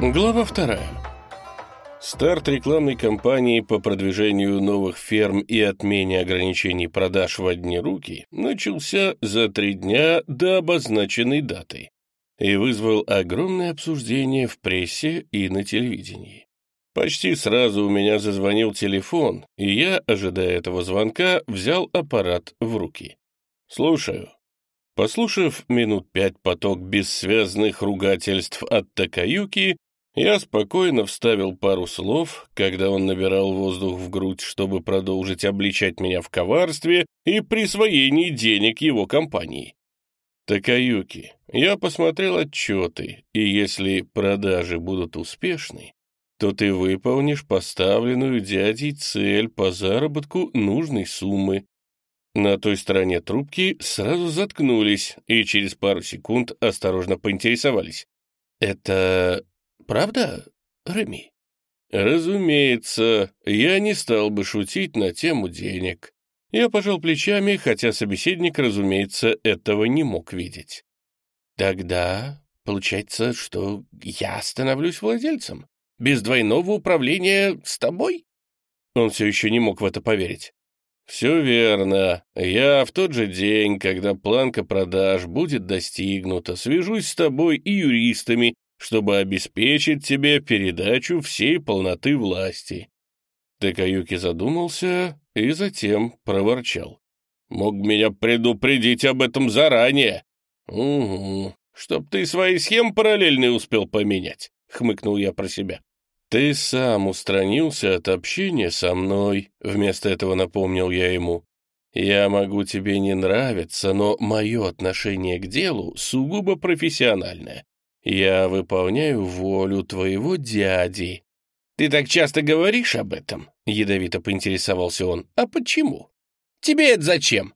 Глава вторая. Старт рекламной кампании по продвижению новых ферм и отмене ограничений продаж в одни руки начался за три дня до обозначенной даты и вызвал огромное обсуждение в прессе и на телевидении. Почти сразу у меня зазвонил телефон, и я, ожидая этого звонка, взял аппарат в руки. «Слушаю». Послушав минут пять поток бессвязных ругательств от Такаюки, я спокойно вставил пару слов, когда он набирал воздух в грудь, чтобы продолжить обличать меня в коварстве и присвоении денег его компании. Такаюки, я посмотрел отчеты, и если продажи будут успешны, то ты выполнишь поставленную дядей цель по заработку нужной суммы. На той стороне трубки сразу заткнулись и через пару секунд осторожно поинтересовались. «Это Правда, Реми? Разумеется, я не стал бы шутить на тему денег. Я пожал плечами, хотя собеседник, разумеется, этого не мог видеть. Тогда получается, что я становлюсь владельцем? Без двойного управления с тобой? Он все еще не мог в это поверить. «Все верно. Я в тот же день, когда планка продаж будет достигнута, свяжусь с тобой и юристами чтобы обеспечить тебе передачу всей полноты власти». Такаюки задумался и затем проворчал. «Мог меня предупредить об этом заранее». «Угу, чтоб ты свои схемы параллельные успел поменять», — хмыкнул я про себя. «Ты сам устранился от общения со мной», — вместо этого напомнил я ему. «Я могу тебе не нравиться, но мое отношение к делу сугубо профессиональное. Я выполняю волю твоего дяди». «Ты так часто говоришь об этом?» — ядовито поинтересовался он. «А почему? Тебе это зачем?»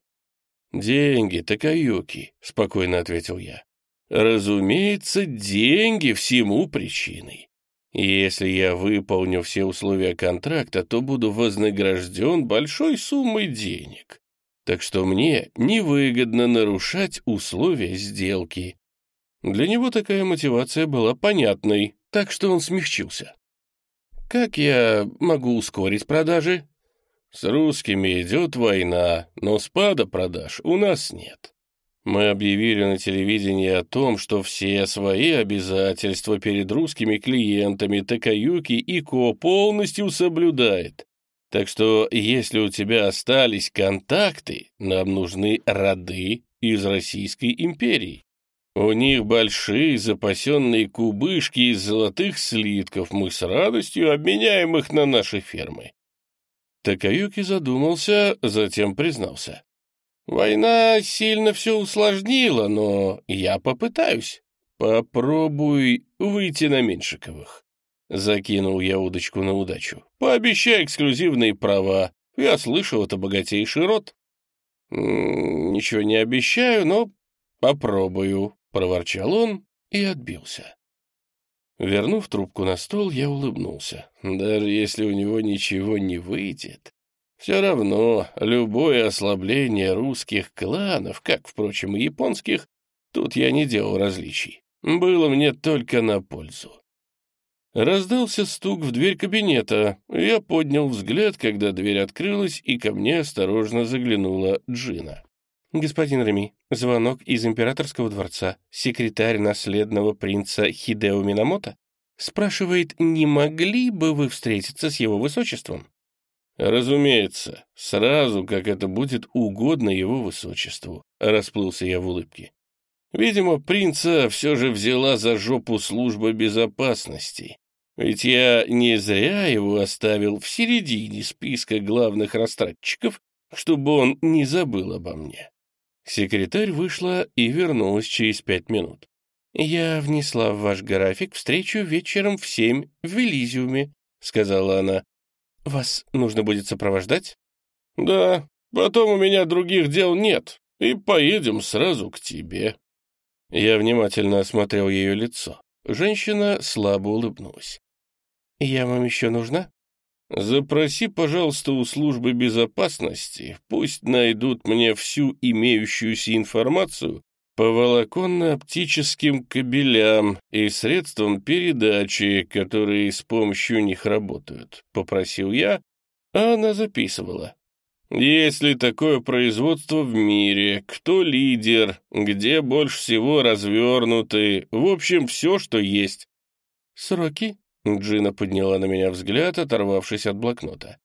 «Деньги, Такаюки», — спокойно ответил я. «Разумеется, деньги всему причиной. Если я выполню все условия контракта, то буду вознагражден большой суммой денег. Так что мне невыгодно нарушать условия сделки. Для него такая мотивация была понятной, так что он смягчился. «Как я могу ускорить продажи?» «С русскими идет война, но спада продаж у нас нет. Мы объявили на телевидении о том, что все свои обязательства перед русскими клиентами Такаюки и Ко полностью соблюдает. Так что, если у тебя остались контакты, нам нужны роды из Российской империи. У них большие запасенные кубышки из золотых слитков, мы с радостью обменяем их на наши фермы. Такаюки задумался, затем признался. Война сильно все усложнила, но я попытаюсь. Попробуй выйти на Меньшиковых. Закинул я удочку на удачу. Пообещай эксклюзивные права. Я слышал, это богатейший род. Ничего не обещаю, но попробую проворчал он и отбился. Вернув трубку на стол, я улыбнулся. Даже если у него ничего не выйдет, все равно любое ослабление русских кланов, как, впрочем, и японских, тут я не делал различий, было мне только на пользу. Раздался стук в дверь кабинета. Я поднял взгляд, когда дверь открылась, и ко мне осторожно заглянула Джина. «Господин Реми, звонок из императорского дворца. Секретарь наследного принца Хидео Минамото спрашивает, не могли бы вы встретиться с его высочеством?» «Разумеется, сразу, как это будет угодно его высочеству», — расплылся я в улыбке. «Видимо, принца все же взяла за жопу служба безопасности. Ведь я не зря его оставил в середине списка главных растратчиков, чтобы он не забыл обо мне. Секретарь вышла и вернулась через пять минут. «Я внесла в ваш график встречу вечером в семь в Велизиуме», — сказала она. «Вас нужно будет сопровождать?» «Да, потом у меня других дел нет, и поедем сразу к тебе». Я внимательно осмотрел ее лицо. Женщина слабо улыбнулась. «Я вам еще нужна?» Запроси, пожалуйста, у службы безопасности, пусть найдут мне всю имеющуюся информацию по волоконно-оптическим кабелям и средствам передачи, которые с помощью них работают», — попросил я, а она записывала. «Есть ли такое производство в мире? Кто лидер? Где больше всего развернуты? В общем, все, что есть». «Сроки?» — Джина подняла на меня взгляд, оторвавшись от блокнота.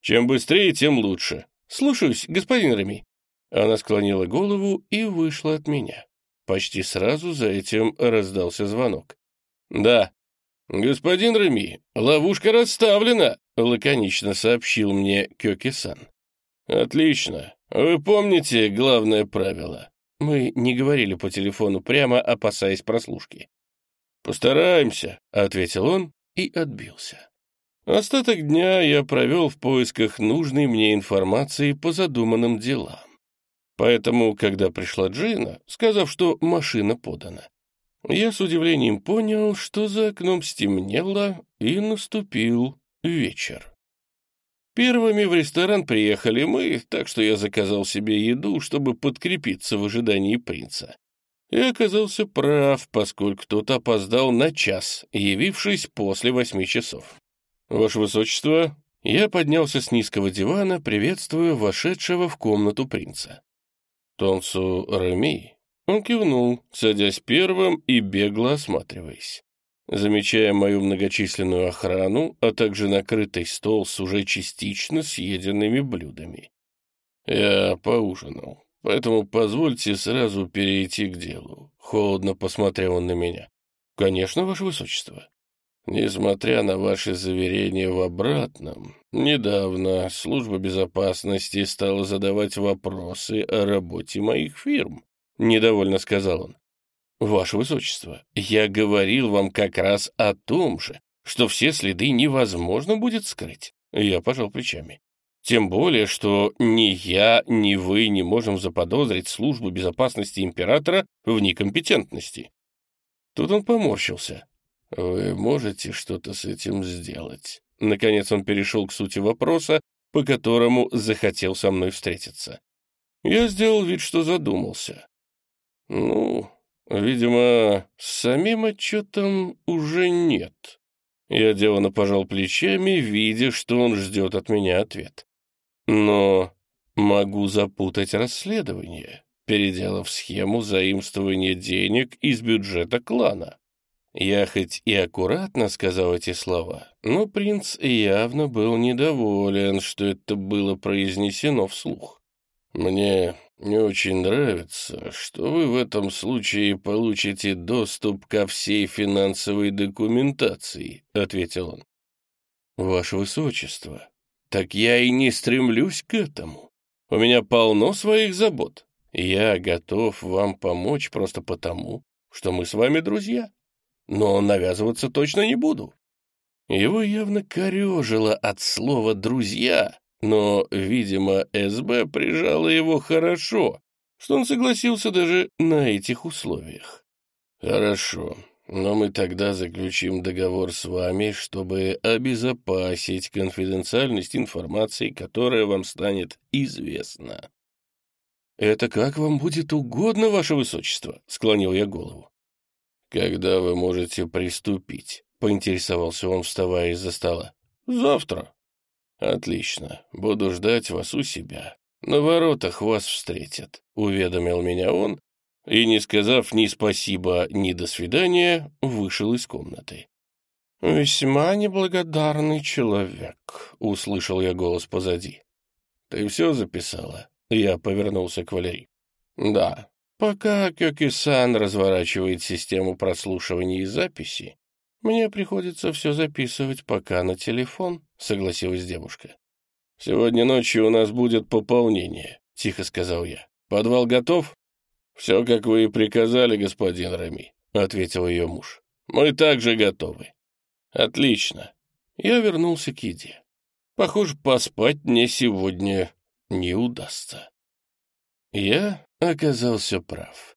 «Чем быстрее, тем лучше. Слушаюсь, господин Реми». Она склонила голову и вышла от меня. Почти сразу за этим раздался звонок. «Да». «Господин Реми, ловушка расставлена», — лаконично сообщил мне Кёки-сан. «Отлично. Вы помните главное правило?» Мы не говорили по телефону прямо, опасаясь прослушки. «Постараемся», — ответил он и отбился. Остаток дня я провел в поисках нужной мне информации по задуманным делам. Поэтому, когда пришла Джина, сказав, что машина подана, я с удивлением понял, что за окном стемнело и наступил вечер. Первыми в ресторан приехали мы, так что я заказал себе еду, чтобы подкрепиться в ожидании принца. И оказался прав, поскольку тот опоздал на час, явившись после восьми часов. «Ваше Высочество», я поднялся с низкого дивана, приветствуя вошедшего в комнату принца. Тонсу Реми. Он кивнул, садясь первым и бегло осматриваясь. Замечая мою многочисленную охрану, а также накрытый стол с уже частично съеденными блюдами. Я поужинал, поэтому позвольте сразу перейти к делу. Холодно посмотрел он на меня. Конечно, Ваше Высочество. Несмотря на ваши заверения в обратном, недавно служба безопасности стала задавать вопросы о работе моих фирм, — недовольно сказал он. Ваше Высочество, я говорил вам как раз о том же, что все следы невозможно будет скрыть. Я пожал плечами. Тем более, что ни я, ни вы не можем заподозрить службу безопасности императора в некомпетентности. Тут он поморщился. «Вы можете что-то с этим сделать?» Наконец он перешел к сути вопроса, по которому захотел со мной встретиться. Я сделал вид, что задумался. «Ну, видимо, с самим отчетом уже нет». Я деланно пожал плечами, видя, что он ждет от меня ответ. «Но могу запутать расследование, переделав схему заимствования денег из бюджета клана». Я хоть и аккуратно сказал эти слова, но принц явно был недоволен, что это было произнесено вслух. «Мне не очень нравится, что вы в этом случае получите доступ ко всей финансовой документации», — ответил он. «Ваше Высочество, так я и не стремлюсь к этому. У меня полно своих забот. Я готов вам помочь просто потому, что мы с вами друзья» но навязываться точно не буду. Его явно корежило от слова «друзья», но, видимо, СБ прижало его хорошо, что он согласился даже на этих условиях. «Хорошо, но мы тогда заключим договор с вами, чтобы обезопасить конфиденциальность информации, которая вам станет известна». «Это как вам будет угодно, ваше высочество», — склонил я голову. «Когда вы можете приступить?» — поинтересовался он, вставая из-за стола. «Завтра». «Отлично. Буду ждать вас у себя. На воротах вас встретят», — уведомил меня он, и, не сказав ни спасибо, ни до свидания, вышел из комнаты. «Весьма неблагодарный человек», — услышал я голос позади. «Ты все записала?» Я повернулся к Валерии. «Да, Пока Кёки-сан разворачивает систему прослушивания и записи, мне приходится все записывать пока на телефон, согласилась девушка. Сегодня ночью у нас будет пополнение, тихо сказал я. Подвал готов? Все, как вы и приказали, господин Рами, ответил ее муж. Мы также готовы. Отлично. Я вернулся к еде. Похоже, поспать мне сегодня не удастся. Я оказался прав.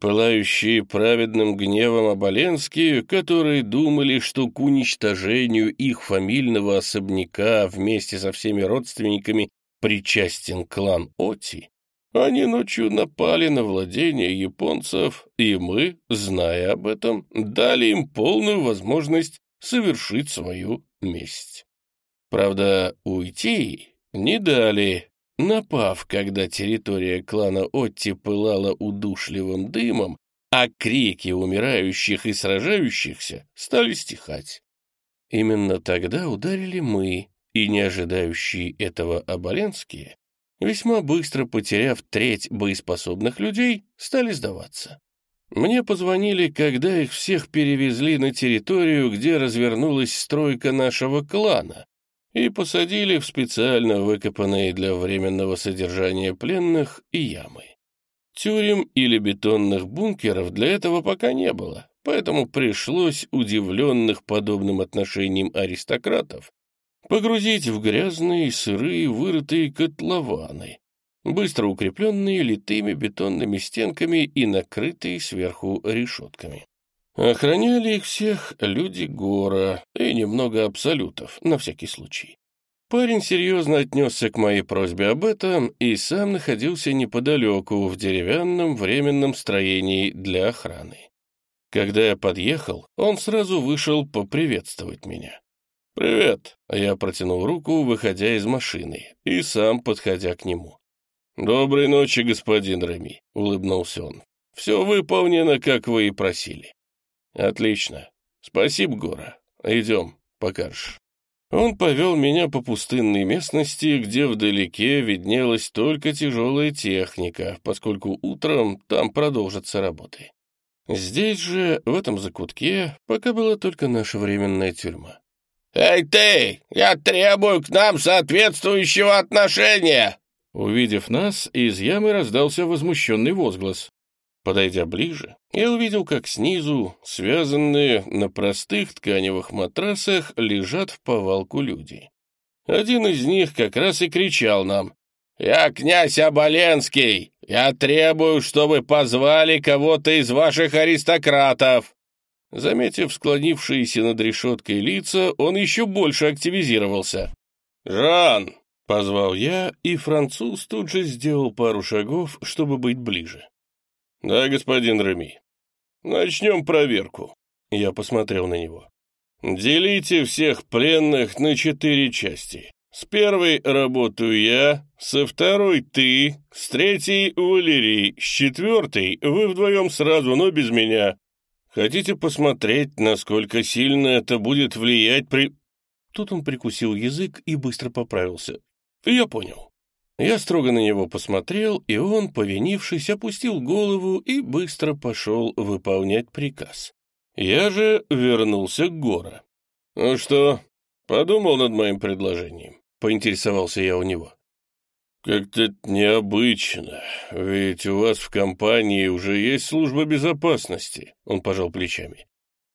Пылающие праведным гневом Оболенские, которые думали, что к уничтожению их фамильного особняка вместе со всеми родственниками причастен клан Оти, Они ночью напали на владение японцев, и мы, зная об этом, дали им полную возможность совершить свою месть. Правда, уйти не дали, напав, когда территория клана Отти пылала удушливым дымом, а крики умирающих и сражающихся стали стихать. Именно тогда ударили мы, и не ожидающие этого оболенские весьма быстро потеряв треть боеспособных людей, стали сдаваться. Мне позвонили, когда их всех перевезли на территорию, где развернулась стройка нашего клана, и посадили в специально выкопанные для временного содержания пленных ямы. Тюрем или бетонных бункеров для этого пока не было, поэтому пришлось удивленных подобным отношением аристократов погрузить в грязные, сырые, вырытые котлованы, быстро укрепленные литыми бетонными стенками и накрытые сверху решетками. Охраняли их всех люди Гора и немного абсолютов, на всякий случай. Парень серьезно отнесся к моей просьбе об этом и сам находился неподалеку в деревянном временном строении для охраны. Когда я подъехал, он сразу вышел поприветствовать меня. «Привет!» — я протянул руку, выходя из машины, и сам подходя к нему. «Доброй ночи, господин Реми», — улыбнулся он. «Все выполнено, как вы и просили». «Отлично. Спасибо, Гора. Идем, покажешь». Он повел меня по пустынной местности, где вдалеке виднелась только тяжелая техника, поскольку утром там продолжатся работы. Здесь же, в этом закутке, пока была только наша временная тюрьма. «Эй ты! Я требую к нам соответствующего отношения!» Увидев нас, из ямы раздался возмущенный возглас. Подойдя ближе, я увидел, как снизу, связанные на простых тканевых матрасах, лежат в повалку люди. Один из них как раз и кричал нам. «Я князь Оболенский! Я требую, чтобы позвали кого-то из ваших аристократов!» Заметив склонившиеся над решеткой лица, он еще больше активизировался. «Жан!» — позвал я, и француз тут же сделал пару шагов, чтобы быть ближе. «Да, господин Реми. Начнем проверку». Я посмотрел на него. «Делите всех пленных на четыре части. С первой работаю я, со второй ты, с третьей — Валерий, с четвертой — вы вдвоем сразу, но без меня. Хотите посмотреть, насколько сильно это будет влиять при...» Тут он прикусил язык и быстро поправился. «Я понял». Я строго на него посмотрел, и он, повинившись, опустил голову и быстро пошел выполнять приказ. Я же вернулся к Гора. «Ну что, подумал над моим предложением?» — поинтересовался я у него. «Как-то необычно, ведь у вас в компании уже есть служба безопасности», — он пожал плечами.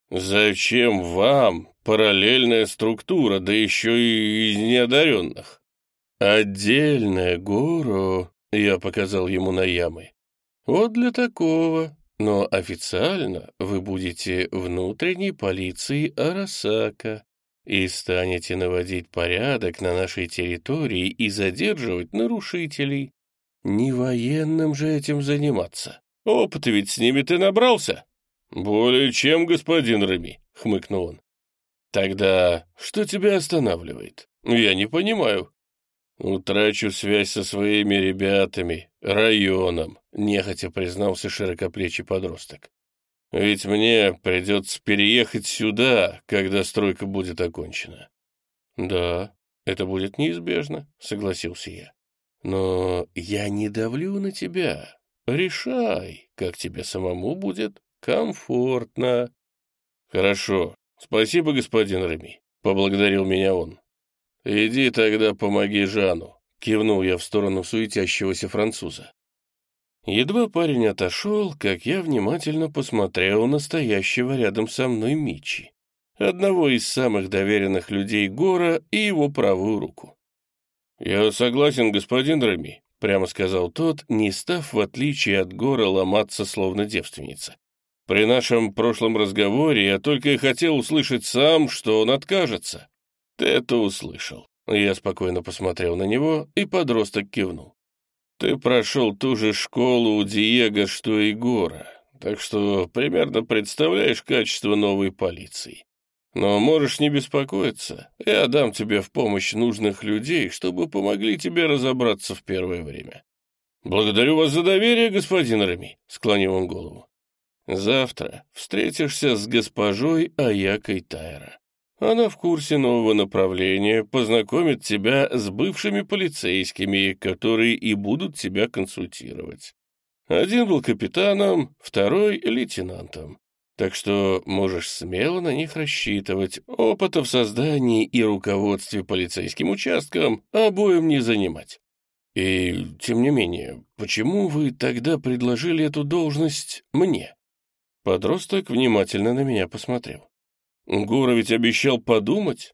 «Зачем вам параллельная структура, да еще и из неодаренных?» «Отдельная гору», — я показал ему на ямы. «Вот для такого, но официально вы будете внутренней полицией Арасака и станете наводить порядок на нашей территории и задерживать нарушителей. Не военным же этим заниматься. Опыт ведь с ними ты набрался. Более чем, господин Реми, хмыкнул он. Тогда что тебя останавливает? Я не понимаю. Утрачу связь со своими ребятами, районом, нехотя признался широкоплечий подросток. Ведь мне придется переехать сюда, когда стройка будет окончена. Да, это будет неизбежно, согласился я. Но я не давлю на тебя. Решай, как тебе самому будет комфортно. Хорошо, спасибо, господин Реми, поблагодарил меня он. Иди тогда помоги Жану, кивнул я в сторону суетящегося француза. Едва парень отошел, как я внимательно посмотрел на стоящего рядом со мной Мичи, одного из самых доверенных людей Гора и его правую руку. «Я согласен, господин Рами», — прямо сказал тот, не став, в отличие от Гора, ломаться, словно девственница. «При нашем прошлом разговоре я только и хотел услышать сам, что он откажется». «Ты это услышал». Я спокойно посмотрел на него, и подросток кивнул. Ты прошел ту же школу у Диего, что и Гора, так что примерно представляешь качество новой полиции. Но можешь не беспокоиться, я дам тебе в помощь нужных людей, чтобы помогли тебе разобраться в первое время. Благодарю вас за доверие, господин Реми, склонил он голову. Завтра встретишься с госпожой Аякой Тайра. Она в курсе нового направления, познакомит тебя с бывшими полицейскими, которые и будут тебя консультировать. Один был капитаном, второй — лейтенантом. Так что можешь смело на них рассчитывать. Опыта в создании и руководстве полицейским участком обоим не занимать. И, тем не менее, почему вы тогда предложили эту должность мне? Подросток внимательно на меня посмотрел. Гура ведь обещал подумать.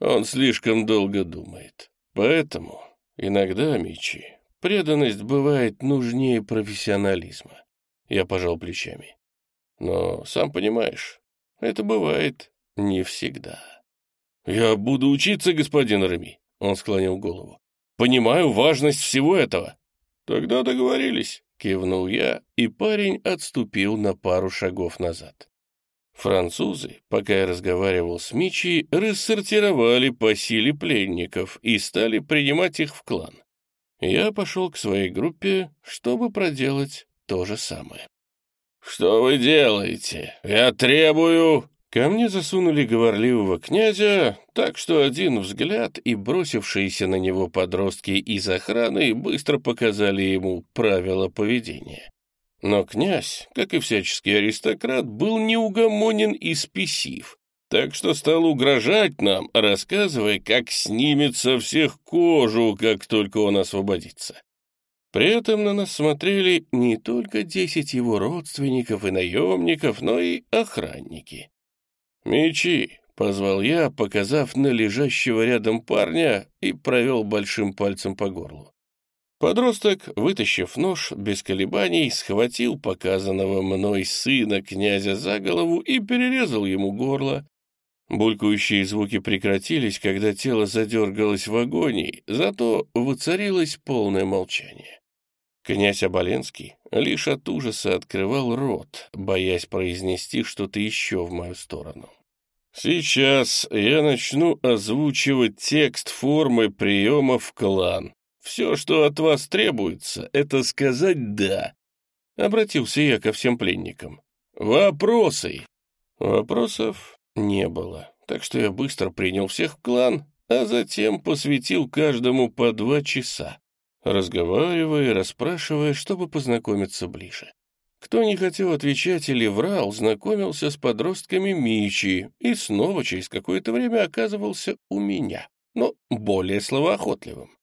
Он слишком долго думает. Поэтому иногда, Мичи, преданность бывает нужнее профессионализма. Я пожал плечами. Но, сам понимаешь, это бывает не всегда. «Я буду учиться, господин Реми», — он склонил голову. «Понимаю важность всего этого». «Тогда договорились», — кивнул я, и парень отступил на пару шагов назад. Французы, пока я разговаривал с Мичи, рассортировали по силе пленников и стали принимать их в клан. Я пошел к своей группе, чтобы проделать то же самое. «Что вы делаете? Я требую...» Ко мне засунули говорливого князя, так что один взгляд и бросившиеся на него подростки из охраны быстро показали ему правила поведения. Но князь, как и всяческий аристократ, был неугомонен и спесив, так что стал угрожать нам, рассказывая, как снимет со всех кожу, как только он освободится. При этом на нас смотрели не только десять его родственников и наемников, но и охранники. «Мечи!» — позвал я, показав на лежащего рядом парня и провел большим пальцем по горлу. Подросток, вытащив нож, без колебаний схватил показанного мной сына князя за голову и перерезал ему горло. Булькающие звуки прекратились, когда тело задергалось в агонии, зато воцарилось полное молчание. Князь Оболенский лишь от ужаса открывал рот, боясь произнести что-то еще в мою сторону. «Сейчас я начну озвучивать текст формы приема в клан. Все, что от вас требуется, это сказать «да». Обратился я ко всем пленникам. «Вопросы?» Вопросов не было, так что я быстро принял всех в клан, а затем посвятил каждому по два часа разговаривая и расспрашивая, чтобы познакомиться ближе. Кто не хотел отвечать или врал, знакомился с подростками Мичи и снова через какое-то время оказывался у меня, но более словоохотливым.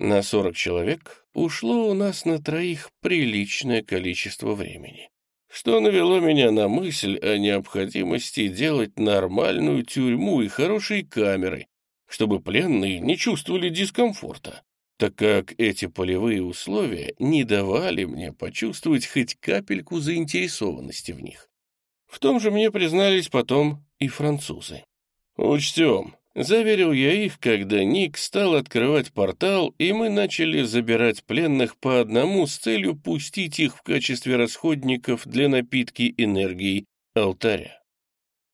На сорок человек ушло у нас на троих приличное количество времени, что навело меня на мысль о необходимости делать нормальную тюрьму и хорошие камеры, чтобы пленные не чувствовали дискомфорта так как эти полевые условия не давали мне почувствовать хоть капельку заинтересованности в них. В том же мне признались потом и французы. «Учтем», — заверил я их, когда Ник стал открывать портал, и мы начали забирать пленных по одному с целью пустить их в качестве расходников для напитки энергии алтаря.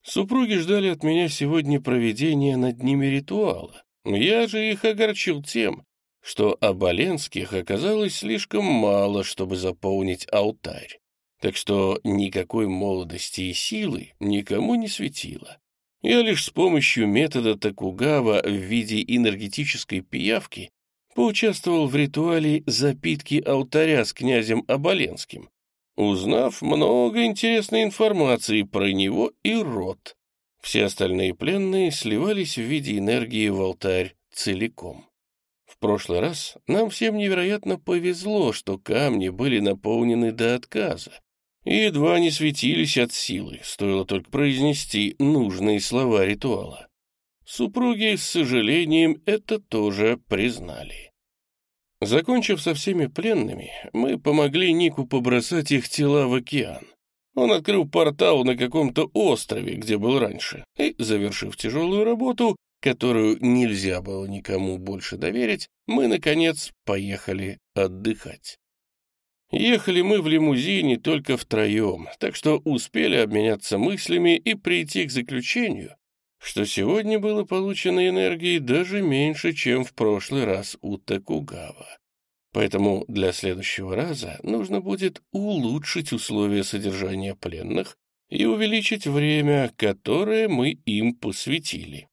Супруги ждали от меня сегодня проведения над ними ритуала. Я же их огорчил тем, что Оболенских оказалось слишком мало, чтобы заполнить алтарь, так что никакой молодости и силы никому не светило. Я лишь с помощью метода Токугава в виде энергетической пиявки поучаствовал в ритуале запитки алтаря с князем Оболенским, узнав много интересной информации про него и род. Все остальные пленные сливались в виде энергии в алтарь целиком. В прошлый раз нам всем невероятно повезло, что камни были наполнены до отказа и едва не светились от силы, стоило только произнести нужные слова ритуала. Супруги, с сожалением, это тоже признали. Закончив со всеми пленными, мы помогли Нику побросать их тела в океан. Он открыл портал на каком-то острове, где был раньше, и, завершив тяжелую работу, которую нельзя было никому больше доверить, мы, наконец, поехали отдыхать. Ехали мы в лимузине только втроем, так что успели обменяться мыслями и прийти к заключению, что сегодня было получено энергии даже меньше, чем в прошлый раз у Токугава. Поэтому для следующего раза нужно будет улучшить условия содержания пленных и увеличить время, которое мы им посвятили.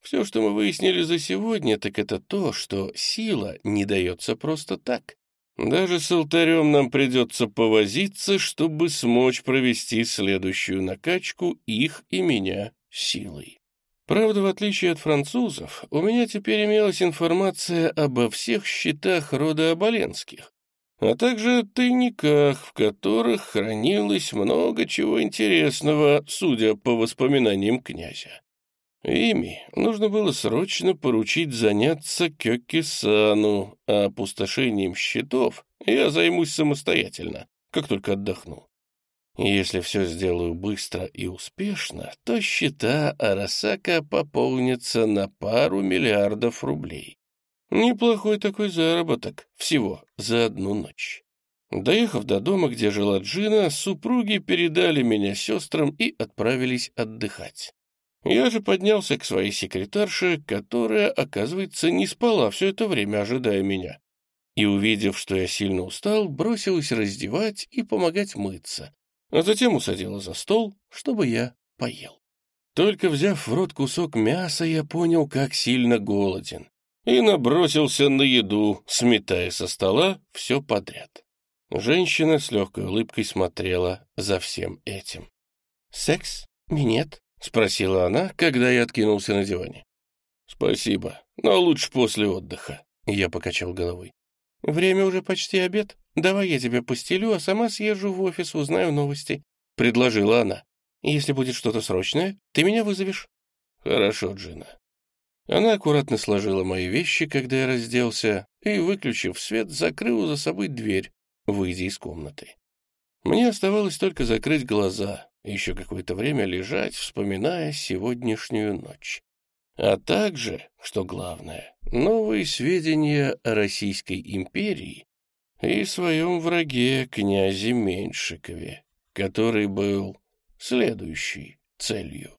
Все, что мы выяснили за сегодня, так это то, что сила не дается просто так. Даже с алтарем нам придется повозиться, чтобы смочь провести следующую накачку их и меня силой. Правда, в отличие от французов, у меня теперь имелась информация обо всех счетах рода Оболенских, а также тайниках, в которых хранилось много чего интересного, судя по воспоминаниям князя. Ими нужно было срочно поручить заняться Кёки-сану, а опустошением счетов я займусь самостоятельно, как только отдохну. Если все сделаю быстро и успешно, то счета Арасака пополнятся на пару миллиардов рублей. Неплохой такой заработок, всего за одну ночь. Доехав до дома, где жила Джина, супруги передали меня сестрам и отправились отдыхать. Я же поднялся к своей секретарше, которая, оказывается, не спала все это время, ожидая меня. И, увидев, что я сильно устал, бросилась раздевать и помогать мыться, а затем усадила за стол, чтобы я поел. Только взяв в рот кусок мяса, я понял, как сильно голоден, и набросился на еду, сметая со стола все подряд. Женщина с легкой улыбкой смотрела за всем этим. «Секс? Минет?» — спросила она, когда я откинулся на диване. «Спасибо, но лучше после отдыха», — я покачал головой. «Время уже почти обед. Давай я тебя постелю, а сама съезжу в офис, узнаю новости», — предложила она. «Если будет что-то срочное, ты меня вызовешь». «Хорошо, Джина». Она аккуратно сложила мои вещи, когда я разделся, и, выключив свет, закрыла за собой дверь, выйдя из комнаты. Мне оставалось только закрыть глаза, еще какое-то время лежать, вспоминая сегодняшнюю ночь. А также, что главное, новые сведения о Российской империи и своем враге князе Меньшикове, который был следующей целью.